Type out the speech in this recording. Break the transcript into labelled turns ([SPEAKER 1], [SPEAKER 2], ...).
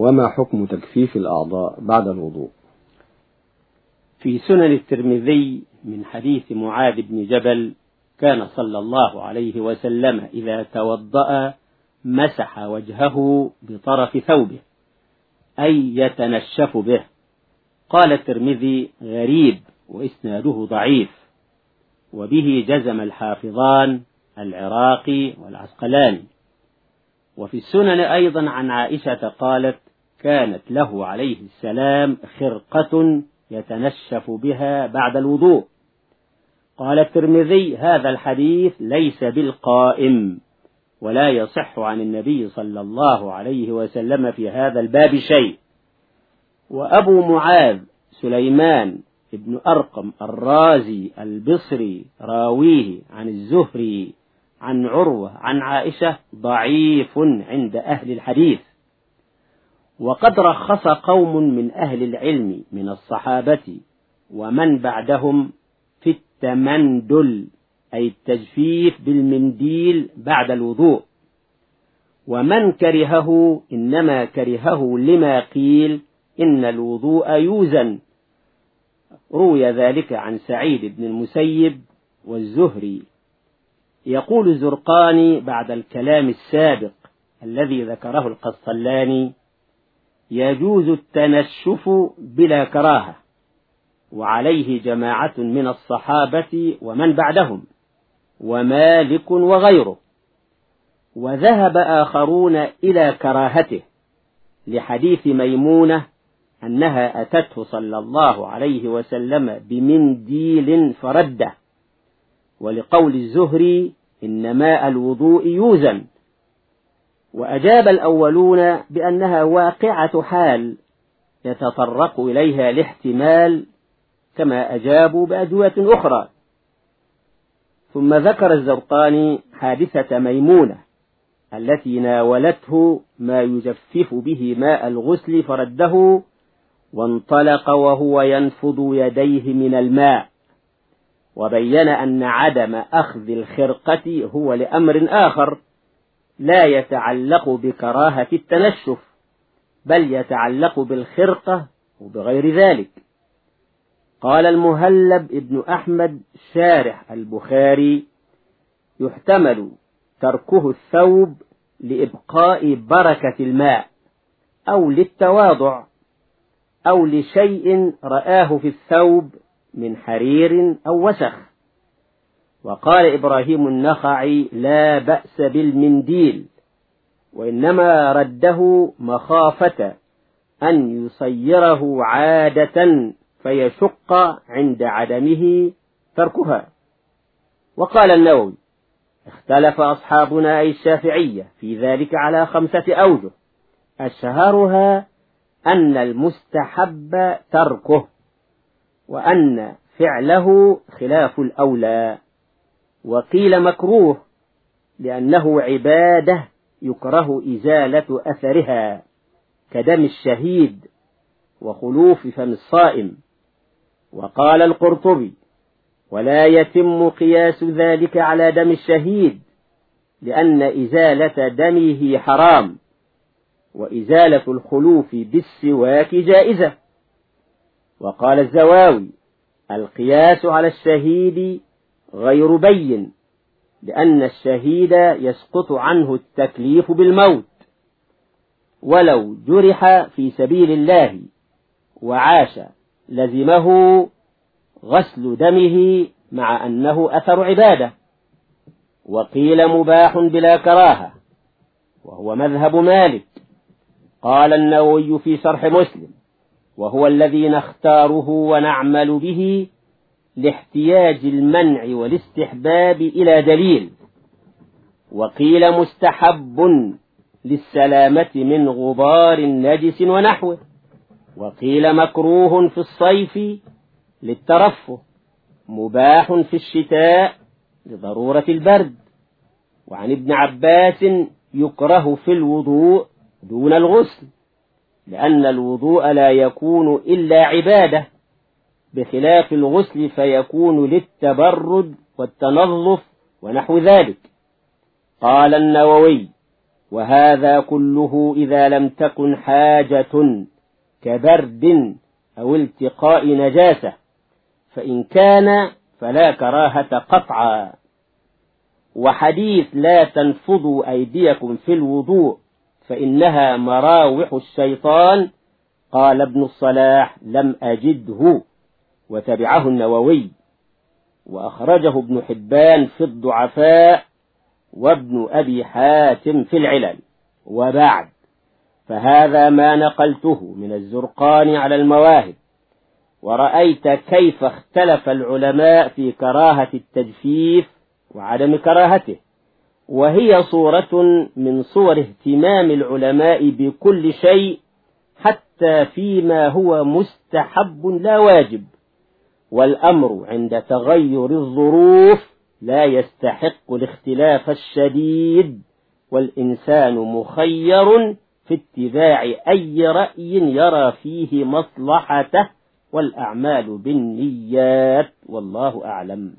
[SPEAKER 1] وما حكم تجفيف الأعضاء بعد الوضوء؟
[SPEAKER 2] في سنن الترمذي من حديث معاذ بن جبل كان صلى الله عليه وسلم إذا توضأ مسح وجهه بطرف ثوبه أي يتنشف به. قال الترمذي غريب وإسناده ضعيف وبه جزم الحافظان العراقي والعسقلاني. وفي السنن أيضا عن عائشة قالت كانت له عليه السلام خرقة يتنشف بها بعد الوضوء. قال الترمذي هذا الحديث ليس بالقائم ولا يصح عن النبي صلى الله عليه وسلم في هذا الباب شيء. وأبو معاذ سليمان ابن أرقم الرازي البصري راويه عن الزهري عن عروة عن عائشة ضعيف عند أهل الحديث. وقد رخص قوم من أهل العلم من الصحابة ومن بعدهم في التمندل أي التجفيف بالمنديل بعد الوضوء. ومن كرهه إنما كرهه لما قيل إن الوضوء يوزن. روي ذلك عن سعيد بن المسيب والزهري. يقول الزرقاني بعد الكلام السابق الذي ذكره القسطلاني يجوز التنشف بلا كراهة وعليه جماعة من الصحابة ومن بعدهم ومالك وغيره. وذهب آخرون إلى كراهته لحديث ميمونة أنها أتته صلى الله عليه وسلم بمنديل فرده ولقول الزهري إن ماء الوضوء يوزن. وأجاب الأولون بأنها واقعة حال يتطرق إليها الاحتمال كما أجابوا بأجوبة أخرى. ثم ذكر الزرقاني حادثة ميمونة التي ناولته ما يجفف به ماء الغسل فرده وانطلق وهو ينفض يديه من الماء وبين أن عدم أخذ الخرقة هو لأمر آخر. لا يتعلق بكراهة التنشف بل يتعلق بالخرقة وبغير ذلك. قال المهلب ابن أحمد شارح البخاري يحتمل تركه الثوب لإبقاء بركة الماء أو للتواضع أو لشيء رآه في الثوب من حرير أو وسخ. وقال إبراهيم النخعي لا بأس بالمنديل وإنما رده مخافة أن يصيره عادة فيشق عند عدمه تركها. وقال النووي اختلف أصحابنا أي الشافعية في ذلك على خمسة أوجه. أشهرها أن المستحب تركه وأن فعله خلاف الأولى. وقيل مكروه لأنه عبادة يكره إزالة أثرها كدم الشهيد وخلوف فم الصائم. وقال القرطبي ولا يتم قياس ذلك على دم الشهيد لأن إزالة دمه حرام وإزالة الخلوف بالسواك جائزة. وقال الزواوي القياس على الشهيد غير بين لأن الشهيد يسقط عنه التكليف بالموت ولو جرح في سبيل الله وعاش لزمه غسل دمه مع أنه أثر عبادة. وقيل مباح بلا كراهة وهو مذهب مالك. قال النووي في شرح مسلم وهو الذي نختاره ونعمل به لاحتياج المنع والاستحباب إلى دليل. وقيل مستحب للسلامة من غبار نجس ونحوه. وقيل مكروه في الصيف للترفه. مباح في الشتاء لضرورة البرد. وعن ابن عباس يكره في الوضوء دون الغسل لأن الوضوء لا يكون إلا عبادة. بخلاف الغسل فيكون للتبرد والتنظف ونحو ذلك. قال النووي وهذا كله إذا لم تكن حاجة كبرد أو التقاء نجاسة فإن كان فلا كراهة قطعا. وحديث لا تنفضوا أيديكم في الوضوء فإنها مراوح الشيطان قال ابن الصلاح لم أجده. وتبعه النووي وأخرجه ابن حبان في الضعفاء وابن أبي حاتم في العلل. وبعد فهذا ما نقلته من الزرقان على المواهب. ورأيت كيف اختلف العلماء في كراهة التجفيف وعدم كراهته. وهي صورة من صور اهتمام العلماء بكل شيء حتى فيما هو مستحب لا واجب. والأمر عند تغير الظروف لا يستحق الاختلاف الشديد والإنسان مخير في اتباع أي رأي يرى فيه مصلحته والأعمال بالنيات والله أعلم.